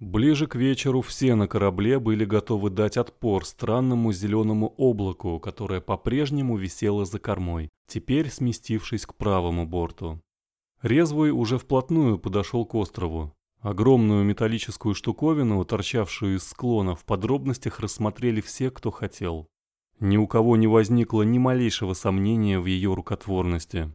Ближе к вечеру все на корабле были готовы дать отпор странному зеленому облаку, которое по-прежнему висело за кормой, теперь сместившись к правому борту. Резвый уже вплотную подошел к острову. Огромную металлическую штуковину, торчавшую из склона, в подробностях рассмотрели все, кто хотел. Ни у кого не возникло ни малейшего сомнения в ее рукотворности.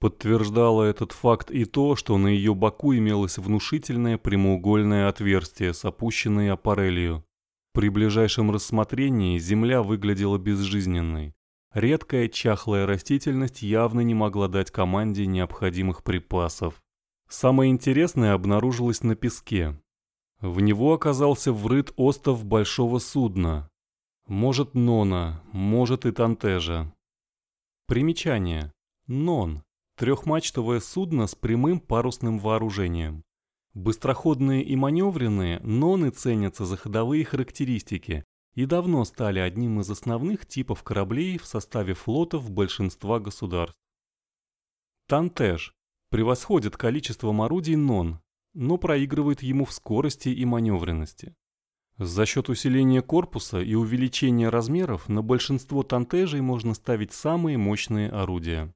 Подтверждало этот факт и то, что на ее боку имелось внушительное прямоугольное отверстие с опущенной аппарелью. При ближайшем рассмотрении земля выглядела безжизненной. Редкая чахлая растительность явно не могла дать команде необходимых припасов. Самое интересное обнаружилось на песке. В него оказался врыт остов большого судна. Может, Нона, может и Тантежа. Примечание. Нон. Трехмачтовое судно с прямым парусным вооружением. Быстроходные и маневренные, ноны ценятся за ходовые характеристики и давно стали одним из основных типов кораблей в составе флотов большинства государств. Тантеж превосходит количеством орудий нон, но проигрывает ему в скорости и маневренности. За счет усиления корпуса и увеличения размеров на большинство тантежей можно ставить самые мощные орудия.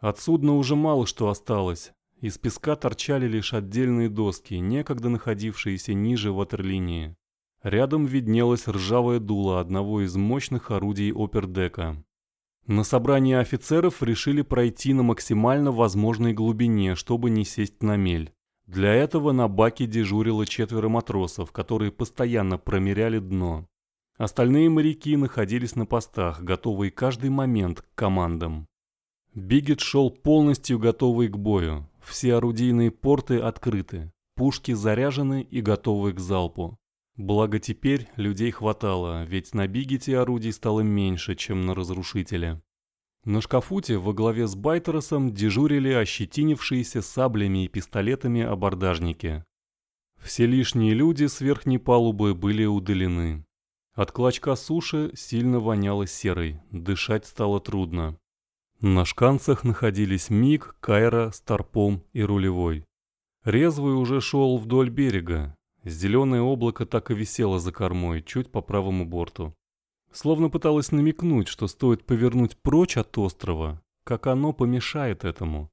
От судна уже мало что осталось. Из песка торчали лишь отдельные доски, некогда находившиеся ниже ватерлинии. Рядом виднелось ржавое дуло одного из мощных орудий опердека. На собрании офицеров решили пройти на максимально возможной глубине, чтобы не сесть на мель. Для этого на баке дежурило четверо матросов, которые постоянно промеряли дно. Остальные моряки находились на постах, готовые каждый момент к командам. Бигет шел полностью готовый к бою. Все орудийные порты открыты, пушки заряжены и готовы к залпу. Благо теперь людей хватало, ведь на Бигете орудий стало меньше, чем на Разрушителе. На шкафуте во главе с Байтеросом дежурили ощетинившиеся саблями и пистолетами абордажники. Все лишние люди с верхней палубы были удалены. От клочка суши сильно воняло серой, дышать стало трудно. На шканцах находились Миг, Кайра, Старпом и Рулевой. Резвый уже шел вдоль берега. Зеленое облако так и висело за кормой, чуть по правому борту. Словно пыталось намекнуть, что стоит повернуть прочь от острова, как оно помешает этому.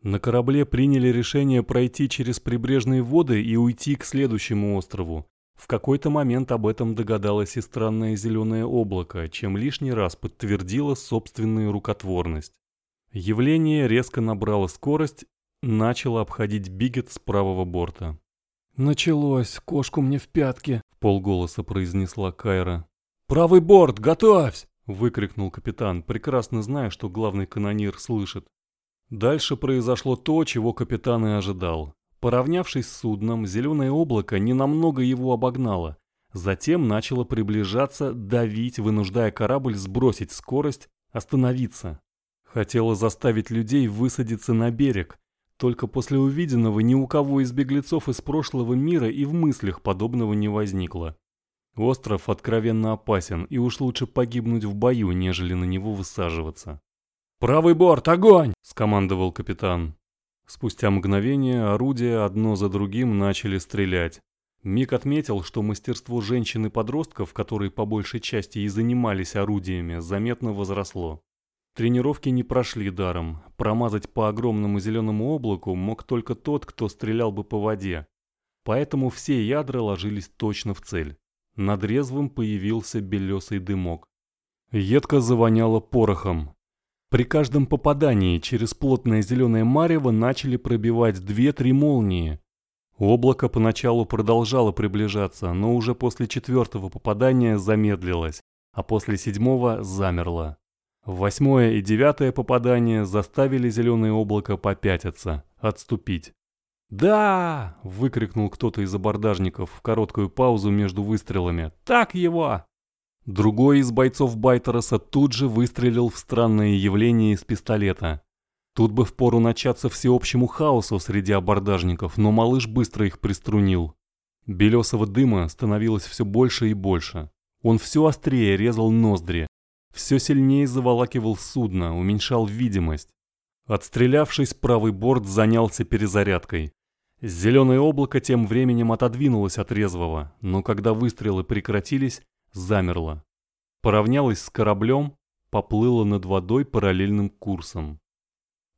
На корабле приняли решение пройти через прибрежные воды и уйти к следующему острову, в какой-то момент об этом догадалось и странное зеленое облако, чем лишний раз подтвердило собственную рукотворность. Явление резко набрало скорость, начало обходить Бигет с правого борта. «Началось, кошку мне в пятки», — в полголоса произнесла Кайра. «Правый борт, готовься!» — выкрикнул капитан, прекрасно зная, что главный канонир слышит. Дальше произошло то, чего капитан и ожидал. Поравнявшись с судном, зеленое облако ненамного его обогнало. Затем начало приближаться, давить, вынуждая корабль сбросить скорость, остановиться. Хотело заставить людей высадиться на берег. Только после увиденного ни у кого из беглецов из прошлого мира и в мыслях подобного не возникло. Остров откровенно опасен, и уж лучше погибнуть в бою, нежели на него высаживаться. «Правый борт, огонь!» – скомандовал капитан. Спустя мгновение орудия одно за другим начали стрелять. Мик отметил, что мастерство женщин и подростков, которые по большей части и занимались орудиями, заметно возросло. Тренировки не прошли даром. Промазать по огромному зеленому облаку мог только тот, кто стрелял бы по воде. Поэтому все ядра ложились точно в цель. Над резвым появился белесый дымок. Едко завоняло порохом. При каждом попадании через плотное зеленое марево начали пробивать две-три молнии. Облако поначалу продолжало приближаться, но уже после четвертого попадания замедлилось, а после седьмого замерло. Восьмое и девятое попадание заставили зеленое облако попятиться, отступить. «Да!» – выкрикнул кто-то из абордажников в короткую паузу между выстрелами. «Так его!» Другой из бойцов Байтероса тут же выстрелил в странное явление из пистолета. Тут бы впору начаться всеобщему хаосу среди абордажников, но малыш быстро их приструнил. Белесого дыма становилось все больше и больше. Он все острее резал ноздри, все сильнее заволакивал судно, уменьшал видимость. Отстрелявшись, правый борт занялся перезарядкой. Зеленое облако тем временем отодвинулось от резвого, но когда выстрелы прекратились, замерло. Поравнялось с кораблем, поплыло над водой параллельным курсом.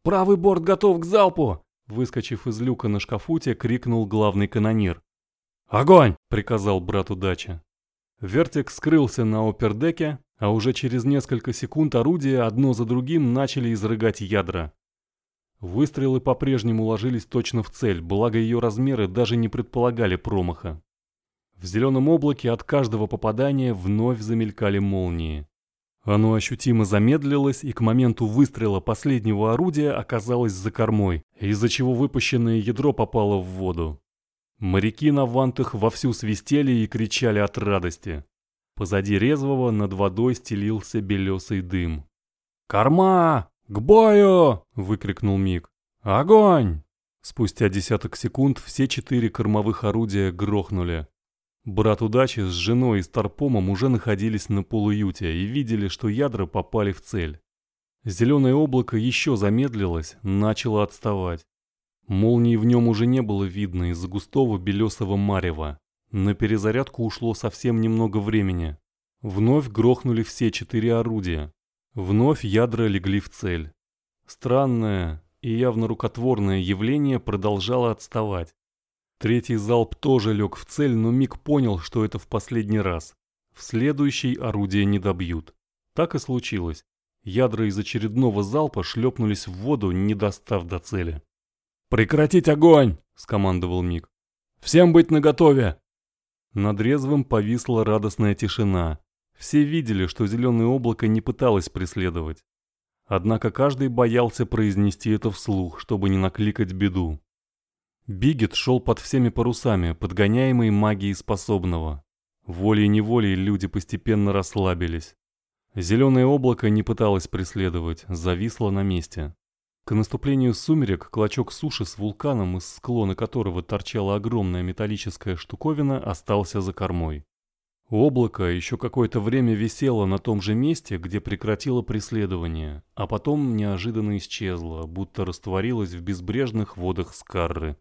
«Правый борт готов к залпу!» Выскочив из люка на шкафуте, крикнул главный канонир. «Огонь!» — приказал брат удачи. Вертик скрылся на опердеке, а уже через несколько секунд орудия одно за другим начали изрыгать ядра. Выстрелы по-прежнему ложились точно в цель, благо ее размеры даже не предполагали промаха. В зеленом облаке от каждого попадания вновь замелькали молнии. Оно ощутимо замедлилось и к моменту выстрела последнего орудия оказалось за кормой, из-за чего выпущенное ядро попало в воду. Моряки на вантах вовсю свистели и кричали от радости. Позади резвого над водой стелился белесый дым. «Корма! К бою!» — выкрикнул Мик. «Огонь!» Спустя десяток секунд все четыре кормовых орудия грохнули. Брат удачи с женой и старпомом уже находились на полуюте и видели, что ядра попали в цель. Зеленое облако еще замедлилось, начало отставать. Молнии в нем уже не было видно из-за густого белесого марева. На перезарядку ушло совсем немного времени. Вновь грохнули все четыре орудия. Вновь ядра легли в цель. Странное и явно рукотворное явление продолжало отставать. Третий залп тоже лег в цель, но Мик понял, что это в последний раз. В следующий орудие не добьют. Так и случилось. Ядра из очередного залпа шлепнулись в воду, не достав до цели. «Прекратить огонь!» – скомандовал Мик. «Всем быть наготове!» Над резвым повисла радостная тишина. Все видели, что зеленое облако не пыталось преследовать. Однако каждый боялся произнести это вслух, чтобы не накликать беду. Бигет шел под всеми парусами, подгоняемый магией способного. Волей-неволей люди постепенно расслабились. Зеленое облако не пыталось преследовать, зависло на месте. К наступлению сумерек клочок суши с вулканом, из склона которого торчала огромная металлическая штуковина, остался за кормой. Облако еще какое-то время висело на том же месте, где прекратило преследование, а потом неожиданно исчезло, будто растворилось в безбрежных водах Скарры.